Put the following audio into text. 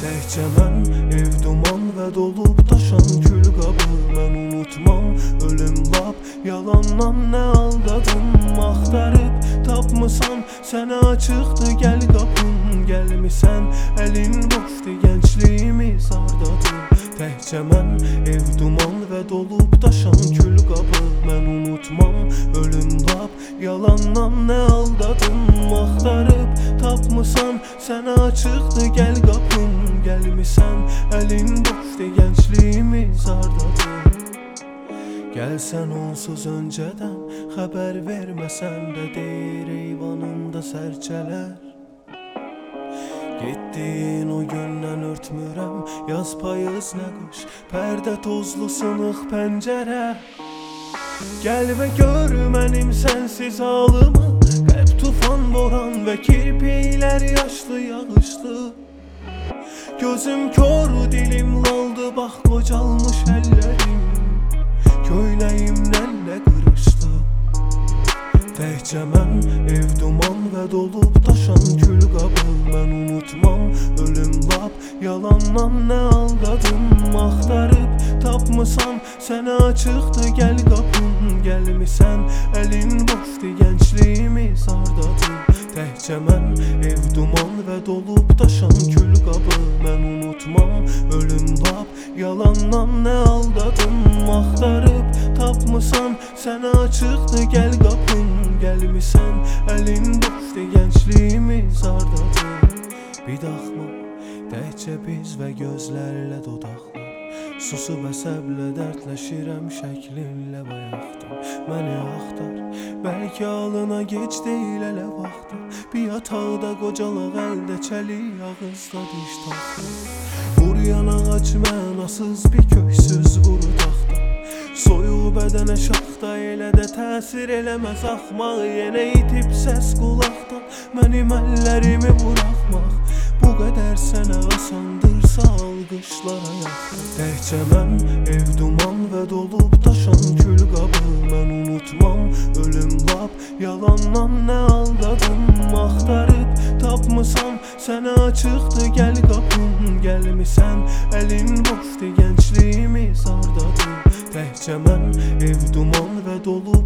Təkcə mən ev duman və dolub daşan kül qabı Mən unutmam ölüm lap yalandan nə aldadım Axtarıb tapmısan sənə açıqdı gəl qapım Gəlmisən əlin boşdu gəncliyimiz hardadır Təkcə mən ev duman və dolub daşan kül qabı Mən unutmam ölüm lap yalandan nə aldadım Axtarıb tapmısan sənə açıqdı gəl qapım Gəlmisən əlin boşdu gəncliyimiz hardadır Gəlsən onsuz öncədən xəbər verməsən də deyir eyvanında sərçələr Getdiyin o gündən örtmürəm Yaz payız nə qış Pərdə tozlu sınıq pəncərə Gəl və gör mənim sənsiz halımı Qəlb tufan boran və kirpiklər Gözüm kor dilim laldı bax qocalmış əllərim Köynəyimdən də qırışdı Təkcə mən ev duman və dolub daşan kül qabı Mən unutmam ölüm lap yalandan nə aldadım. Axtarıb tapmısan sənə açıqdı gəl qapım Gəlmisən əlin boşdu gəncliyimiz hardadır Təkcə mən ev duman və dolub daşan kül qabı Mən unutmam ölüm lap yalandan nə aldadım? Axtarıb tapmısan sənə açıqdı gəl qapım Gəlmisən əlin boşdu gəncliyimiz hardadır Bir daxma təkcə biz və gözlərlə dodaqlar Susub əsəblə dərdləşirəm şəklinlə bayaqdan Məni axtar, bəlkə alına gec deyil hələ vaxtı yataqda qocalıq əldə çəlik ağızda diş taxtı Vur yanağac mənasız bir köksüz quru taxta Soyuq bədənə şaxta elə də təsir eləməz axmaq Yenə itib səs qulaqda mənim əllərimi buraxmaq Bu qədər sənə asandırsa alqışlara yaxın Təkcə mən ev duman və dolub daşan kül qabı Mən unutmam ölüm lap yalandan nə aldadım? Axtarıb tapmısan sənə açıqdı gəl qapım Gəlmisən əlin boşdu gəncliyimiz hardadır Təkcə mən ev duman və dolub